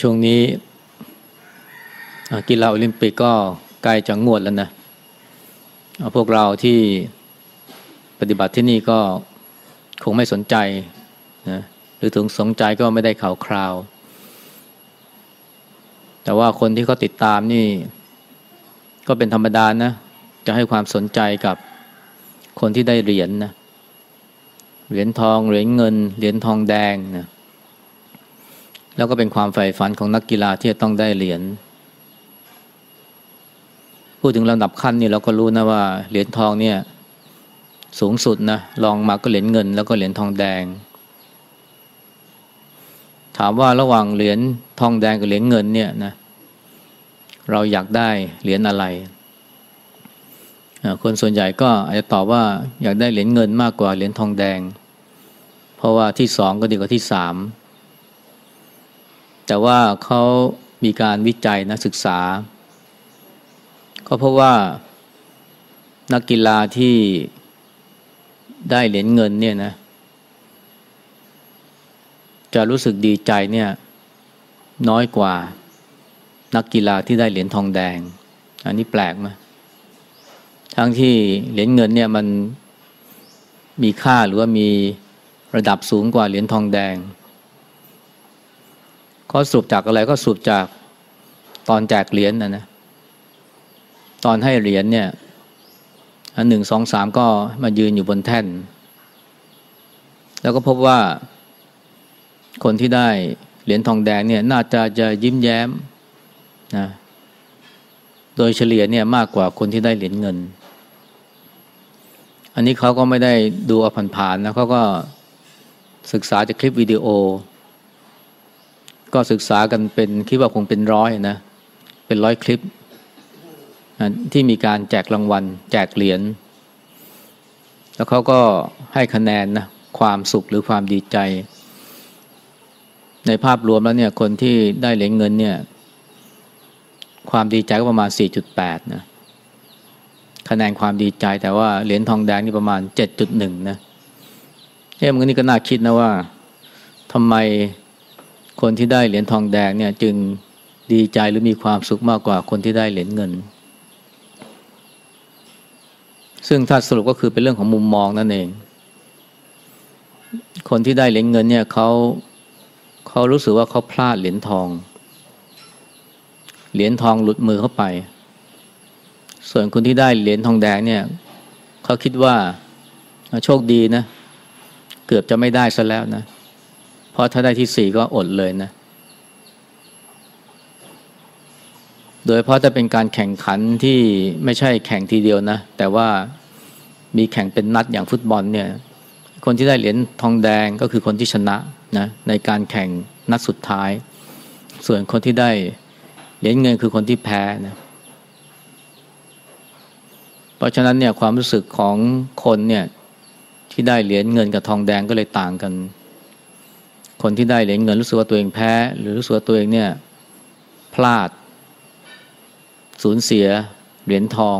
ช่วงนี้กีฬาโอลิมปิกก็ใกล้จะงวดแล้วนะพวกเราที่ปฏิบัติที่นี่ก็คงไม่สนใจนะหรือถึงสนใจก็ไม่ได้ข่าวคราว แต่ว่าคนที่เขาติดตามนี่ ก็เป็นธรรมดานะ จะให้ความสนใจกับคนที่ได้เหรียญนนะเหรียญทองเหรียญเงิน เหรียญทองแดงนะ แล้วก็เป็นความใฝ่ฝันของนักกีฬาที่จะต้องได้เหรียญพูดถึงลำดับขั้นนี่เราก็รู้นะว่าเหรียญทองเนี่ยสูงสุดนะลองมาก็เหรียญเงิน แล้วก็เหรียญทองแดง ถามว่าระหว่างเหรียญทองแดงกับเหรียญเงินเนี่ยนะเราอยากได้เหรียญอะไร คนส่วนใหญ่ก็อาจจะตอบว่าอยากได้เหรียญเงินมากกว่าเหรียญทองแดง เพราะว่าที่สองก็ดีกว่าที่สาม แต่ว่าเขามีการวิจัยนะศึกษา ก็เพราะว่านักกีฬาที่ได้เหรียญเงินเนี่ยนะ จะรู้สึกดีใจเนี่ยน้อยกว่านักกีฬาที่ได้เหรียญทองแดง อันนี้แปลกไหมทั้งที่เหรียญเงินเนี่ยมันมีค่าหรือว่ามีระดับสูงกว่าเหรียญทองแดง เขาสูบจากอะไรก็สูบจากตอนแจกเหรียญนะนะตอนให้เหรียญเนี่ยอันหนึ่งสองสามก็มายืนอยู่บนแท่น แล้วก็พบว่าคนที่ได้เหรียญทองแดงเนี่ยน่าจะจะยิ้มแย้มนะโดยเฉลี่ยเนี่ยมากกว่าคนที่ได้เหรียญเงิน อันนี้เขาก็ไม่ได้ดูอาผ่านๆนะเขาก็ศึกษาจากคลิปวิดีโอ ก็ศึกษากันเป็นคิดว่าคงเป็นร้อยนะเป็นร้อยคลิป ที่มีการแจกรางวัล แจกเหรียญแล้วเขาก็ให้คะแนนนะความสุขหรือความดีใจ ในภาพรวมแล้วเนี่ยคนที่ได้เหรียญเงินเนี่ยความดีใจก็ประมาณ 4.8 นะคะแนนความดีใจแต่ว่าเหรียญทองแดงนี่ประมาณ 7.1 นะเอ้มันนี่ก็น่าคิดนะว่าทำไม คนที่ได้เหรียญทองแดงเนี่ยจึงดีใจหรือมีความสุขมากกว่าคนที่ได้เหรียญเงิน ซึ่งถ้าสรุปก็คือเป็นเรื่องของมุมมองนั่นเอง คนที่ได้เหรียญเงินเนี่ยเขาเขารู้สึกว่าเขาพลาดเหรียญทอง เหรียญทองหลุดมือเข้าไป ส่วนคนที่ได้เหรียญทองแดงเนี่ยเขาคิดว่าโชคดีนะ เกือบจะไม่ได้ซะแล้วนะเพราะถ้าได้ที่สี่ก็อดเลยนะ โดยเพราะจะเป็นการแข่งขันที่ไม่ใช่แข่งทีเดียวนะ แต่ว่ามีแข่งเป็นนัดอย่างฟุตบอลเนี่ย คนที่ได้เหรียญทองแดงก็คือคนที่ชนะนะในการแข่งนัดสุดท้าย ส่วนคนที่ได้เหรียญเงินคือคนที่แพ้นะ เพราะฉะนั้นเนี่ยความรู้สึกของคนเนี่ยที่ได้เหรียญเงินกับทองแดงก็เลยต่างกัน คนที่ได้เหรียญเงินรู้สึกว่าตัวเองแพ้ หรือรู้สึกว่าตัวเองเนี่ยพลาด สูญเสียเหรียญทอง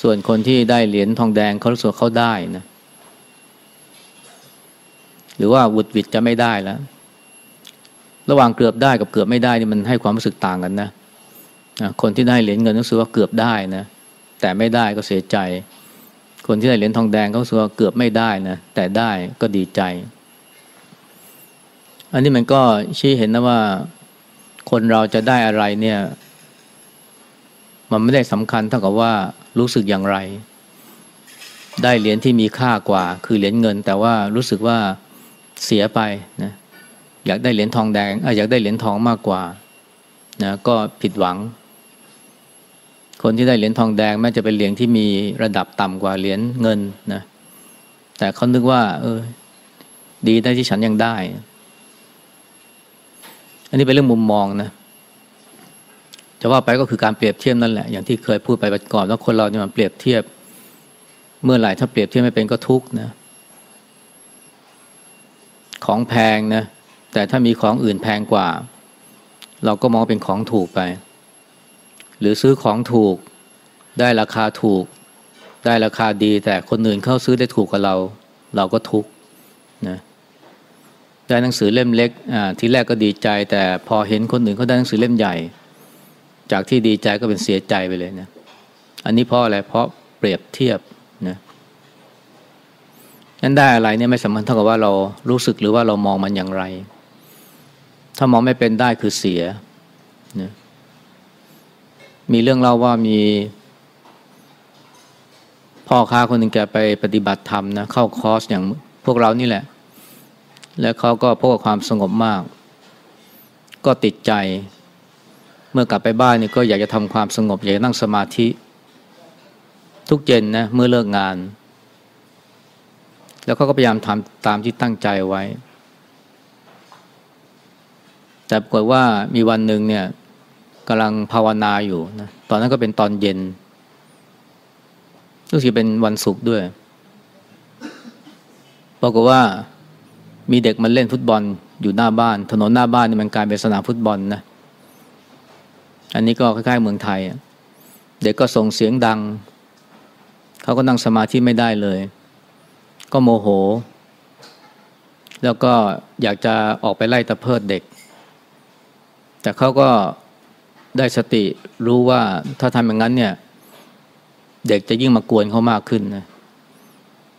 ส่วนคนที่ได้เหรียญทองแดงเขารู้สึกเขาได้นะหรือว่าวุดวิดจะไม่ได้แล้ว ระหว่างเกือบได้กับเกือบไม่ได้นี่มันให้ความรู้สึกต่างกันนะคนที่ได้เหรียญเงินรู้สึกว่าเกือบได้นะแต่ไม่ได้ก็เสียใจ คนที่ได้เหรียญทองแดงเขาสึกว่าเกือบไม่ได้นะแต่ได้ก็ดีใจ อันนี้มันก็ชี้เห็นนะว่าคนเราจะได้อะไรเนี่ย มันไม่ได้สำคัญเท่ากับว่ารู้สึกอย่างไร ได้เหรียญที่มีค่ากว่า คือเหรียญเงิน แต่ว่ารู้สึกว่าเสียไปนะอยากได้เหรียญทองแดงออยากได้เหรียญทองมากกว่านะก็ผิดหวัง คนที่ได้เหรียญทองแดงแม้จะเป็นเหรียญที่มีระดับต่ำกว่าเหรียญเงินนะแต่เขานึกว่า เออ ดีได้ที่ฉันยังได้ อันนี้เป็นเรื่องมุมมองนะจะว่าไปก็คือการเปรียบเทียบนั่นแหละอย่างที่เคยพูดไปก่อนว่าคนเราเนี่ยมันเปรียบเทียบ เมื่อไหร่ถ้าเปรียบเทียบไม่เป็นก็ทุกข์นะ ของแพงนะ แต่ถ้ามีของอื่นแพงกว่า เราก็มองเป็นของถูกไป หรือซื้อของถูก ได้ราคาถูก ได้ราคาดี แต่คนอื่นเข้าซื้อได้ถูกกว่าเรา เราก็ทุกข์นะ ได้หนังสือเล่มเล็กทีแรกก็ดีใจ แต่พอเห็นคนอื่นเขาได้หนังสือเล่มใหญ่ จากที่ดีใจก็เป็นเสียใจไปเลยนะอันนี้เพราะอะไรเพราะเปรียบเทียบนะนั้นได้อะไรเนี่ยไม่สำคัญเท่ากับว่าเรารู้สึกหรือว่าเรามองมันอย่างไร ถ้ามองไม่เป็นได้คือเสียนะมีเรื่องเล่าว่ามี พ่อค้าคนหนึ่งแกไปปฏิบัติธรรมนะเข้าคอร์สอย่างพวกเรานี่แหละ แล้วเขาก็พบกับความสงบมาก ก็ติดใจ เมื่อกลับไปบ้านนี่ก็อยากจะทำความสงบ อยากจะนั่งสมาธิ ทุกเย็นนะเมื่อเลิกงาน แล้วเขาก็พยายามทำตามที่ตั้งใจไว้ แต่ปรากฏว่ามีวันหนึ่งเนี่ยกำลังภาวนาอยู่นะตอนนั้นก็เป็นตอนเย็นรู้สึกเป็นวันศุกร์ด้วยบอกว่า มีเด็กมันเล่นฟุตบอลอยู่หน้าบ้าน ถนนหน้าบ้านนี่มันกลายเป็นสนามฟุตบอลนะ อันนี้ก็คล้ายๆเมืองไทย เด็กก็ส่งเสียงดัง เขาก็นั่งสมาธิไม่ได้เลย ก็โมโห แล้วก็อยากจะออกไปไล่ตะเพิดเด็ก แต่เขาก็ได้สติรู้ว่าถ้าทำอย่างนั้นเนี่ย เด็กจะยิ่งมากวนเขามากขึ้นนะ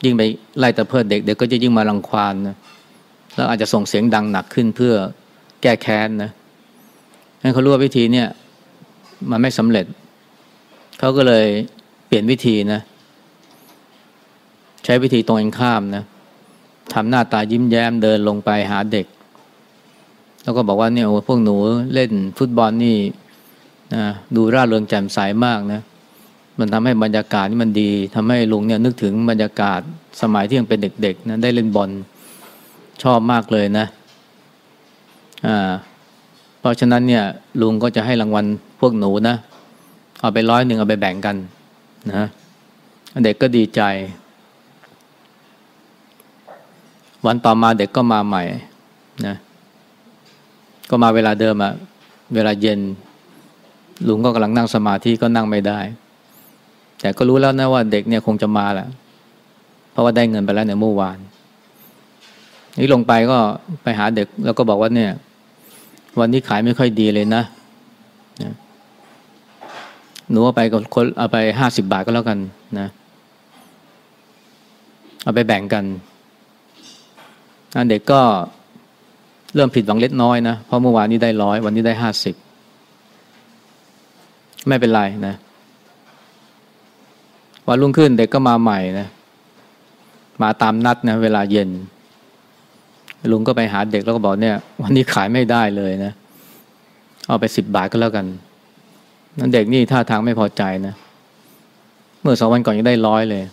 ยิ่งไปไล่ตะเพิดเด็ก เด็กก็จะยิ่งมารังควานนะ แล้วอาจจะส่งเสียงดังหนักขึ้นเพื่อแก้แค้นนะให้เขารู้ว่าวิธีเนี่ยมันไม่สำเร็จ เขาก็เลยเปลี่ยนวิธีนะ ใช้วิธีตรงกันข้ามนะทำหน้าตายิ้มแย้มเดินลงไปหาเด็ก แล้วก็บอกว่าเนี่ยโอ้พวกหนูเล่นฟุตบอลนี่นะดูร่าเริงแจ่มใสมากนะ มันทำให้บรรยากาศนี่มันดีทำให้ลุงเนี่ยนึกถึงบรรยากาศสมัยที่ยังเป็นเด็กๆนะได้เล่นบอล ชอบมากเลยนะอ่าเพราะฉะนั้นเนี่ยลุงก็จะให้รางวัลพวกหนูนะ เอาไปร้อยหนึ่งเอาไปแบ่งกันนะเด็กก็ดีใจ วันต่อมาเด็กก็มาใหม่นะก็มาเวลาเดิมอะเวลาเย็น ลุงก็กำลังนั่งสมาธิก็นั่งไม่ได้ แต่ก็รู้แล้วนะว่าเด็กเนี่ยคงจะมาแหละเพราะว่าได้เงินไปแล้วในเมื่อวาน นี่ลงไปก็ไปหาเด็ก แล้วก็บอกว่าเนี่ย วันนี้ขายไม่ค่อยดีเลยนะหนูเอาไปกับคนเอาไปห้าสิบบาทก็แล้วกันนะเอาไปแบ่งกันเด็กก็เริ่มผิดหวังเล็กน้อยนะเพราะเมื่อวานนี้ได้ร้อยวันนี้ได้ห้าสิบไม่เป็นไรนะวันรุ่งขึ้นเด็กก็มาใหม่นะมาตามนัดนะเวลาเย็น ลุงก็ไปหาเด็กแล้วก็บอกเนี่ย วันนี้ขายไม่ได้เลยนะ เอาไปสิบบาทก็แล้วกันนั้นเด็กนี่ท่าทางไม่พอใจนะ เมื่อสองวันก่อนยังได้ร้อยเลย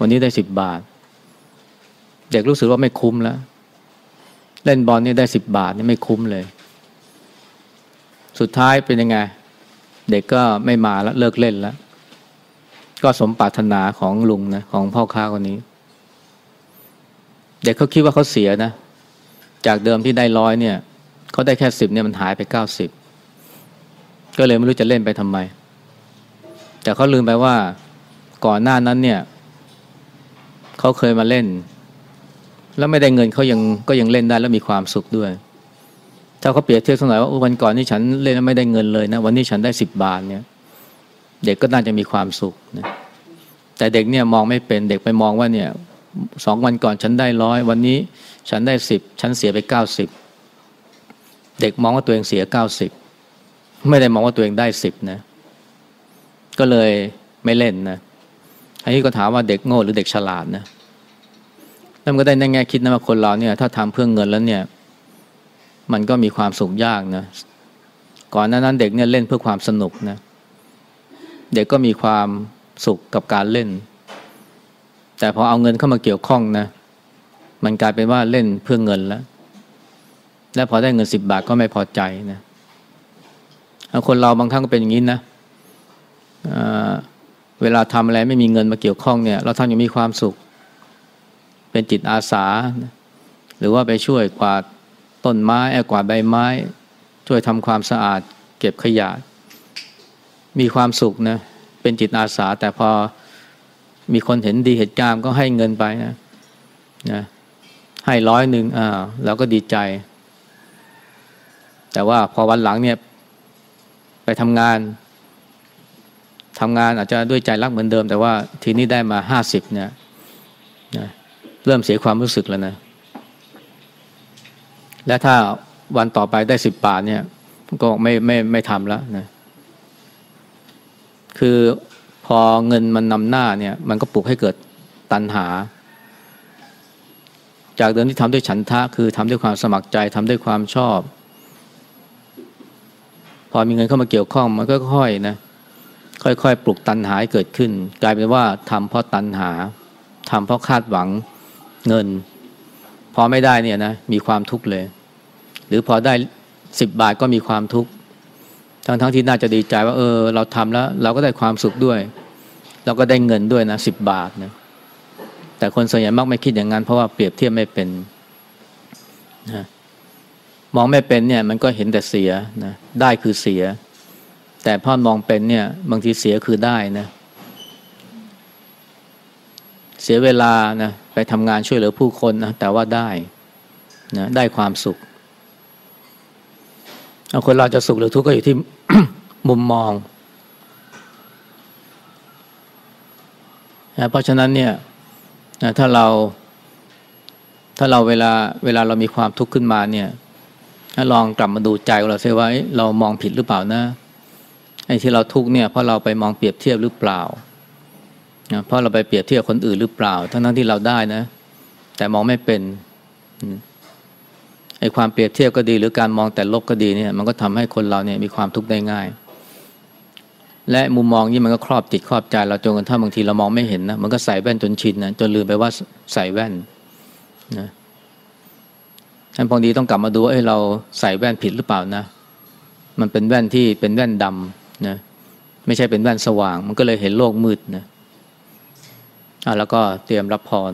วันนี้ได้สิบบาท เด็กรู้สึกว่าไม่คุ้มแล้ว เล่นบอลนี่ได้สิบบาทนี่ไม่คุ้มเลย สุดท้ายเป็นยังไง เด็กก็ไม่มาแล้วเลิกเล่นแล้ว ก็สมปรารถนาของลุงนะของพ่อค้าคนนี้ เด็กเขาคิดว่าเขาเสียนะ จากเดิมที่ได้ร้อยเนี่ยเขาได้แค่สิบเนี่ยมันหายไปเก้าสิบก็เลยไม่รู้จะเล่นไปทำไม แต่เขาลืมไปว่าก่อนหน้านั้นเนี่ยเขาเคยมาเล่น แล้วไม่ได้เงินเขายังก็ยังเล่นได้แล้วมีความสุขด้วย ถ้าเขาเปรียบเทียบสักหน่อยว่าวันก่อนนี่ฉันเล่นแล้วไม่ได้เงินเลยนะวันนี้ฉันได้สิบบาทเนี่ย เด็กก็น่าจะมีความสุขนะแต่เด็กเนี่ยมองไม่เป็นเด็กไปมองว่าเนี่ย สองวันก่อนฉันได้ร้อยวันนี้ฉันได้สิบฉันเสียไปเก้าสิบเด็กมองว่าตัวเองเสียเก้าสิบไม่ได้มองว่าตัวเองได้สิบนะก็เลยไม่เล่นนะอันนี้ก็ถามว่าเด็กโง่หรือเด็กฉลาดนะแล้วมันก็ได้ในแง่คิดนะว่าคนเราเนี่ย ถ้าทำเพื่อเงินแล้วเนี่ย มันก็มีความสุขยากนะก่อนหน้านั้นเด็กเนี่ยเล่นเพื่อความสนุกนะเด็กก็มีความสุขกับการเล่น แต่พอเอาเงินเข้ามาเกี่ยวข้องนะ มันกลายเป็นว่าเล่นเพื่อเงินแล้ว และพอได้เงินสิบบาทก็ไม่พอใจนะคนเราบางครั้งก็เป็นอย่างนี้นะเวลาทำอะไรไม่มีเงินมาเกี่ยวข้องเนี่ย เราทำอย่างมีความสุข เป็นจิตอาสา หรือว่าไปช่วยกวาดต้นไม้กวาดใบไม้ ช่วยทำความสะอาด เก็บขยะ มีความสุขนะ เป็นจิตอาสาแต่พอ มีคนเห็นดีเหตุการณ์ก็ให้เงินไปนะนะให้ร้อยหนึ่งอ่าเราก็ดีใจ แต่ว่าพอวันหลังเนี่ย ไปทำงานทำงานอาจจะด้วยใจรักเหมือนเดิม แต่ว่าทีนี้ได้มาห้าสิบเนี่ยนะเริ่มเสียความรู้สึกแล้วนะ และถ้าวันต่อไปได้สิบบาทเนี่ย ก็ไม่ไม่ไม่ทำแล้วนะ คือ พอเงินมันนำหน้าเนี่ย มันก็ปลุกให้เกิดตัณหา จากเดิมที่ทำด้วยฉันทะคือทำด้วยความสมัครใจทำด้วยความชอบ พอมีเงินเข้ามาเกี่ยวข้องมันก็ค่อยนะค่อยๆ ปลุกตัณหาให้เกิดขึ้น กลายเป็นว่าทำเพราะตัณหาทำเพราะคาดหวังเงิน พอไม่ได้เนี่ยนะมีความทุกข์เลย หรือพอได้สิบบาทก็มีความทุกข์ ทั้งทั้งที่น่าจะดีใจว่าเออ เราทำแล้ว เราก็ได้ความสุขด้วย เราก็ได้เงินด้วยนะสิบบาทนะแต่คนส่วนใหญ่มักไม่คิดอย่างนั้น เพราะว่าเปรียบเทียบไม่เป็นนะมองไม่เป็นเนี่ย มันก็เห็นแต่เสียนะได้คือเสีย แต่พอมองเป็นเนี่ย บางทีเสียคือได้นะเสียเวลานะไปทำงานช่วยเหลือผู้คนนะแต่ว่าได้นะได้ความสุขเอาคนเราจะสุขหรือทุกข์ก็อยู่ที่ มุมมองนะเพราะฉะนั้นเนี่ยนะถ้าเรา ถ้าเราเวลาเวลาเรามีความทุกข์ขึ้นมาเนี่ยลองกลับมาดูใจของเราซิว่าเรามองผิดหรือเปล่านะไอ้ที่เราทุกข์เนี่ยเพราะเราไปมองเปรียบเทียบหรือเปล่านะเพราะเราไปเปรียบเทียบคนอื่นหรือเปล่า ทั้งทั้งที่เราได้นะ แต่มองไม่เป็น ไอ้ความเปรียบเทียบก็ดี หรือการมองแต่ลบก็ดีเนี่ยมันก็ทำให้คนเราเนี่ยมีความทุกข์ได้ง่าย และมุมมองนี้มันก็ครอบจิตครอบใจเราจนกระทั่งบางทีเรามองไม่เห็นนะมันก็ใส่แว่นจนชินนะจนลืมไปว่าใส่แว่นนะท่านพองดีต้องกลับมาดูว่าเอ้เราใส่แว่นผิดหรือเปล่านะ มันเป็นแว่นที่เป็นแว่นดำนะไม่ใช่เป็นแว่นสว่าง มันก็เลยเห็นโลกมืดนะอ่าแล้วก็เตรียมรับพร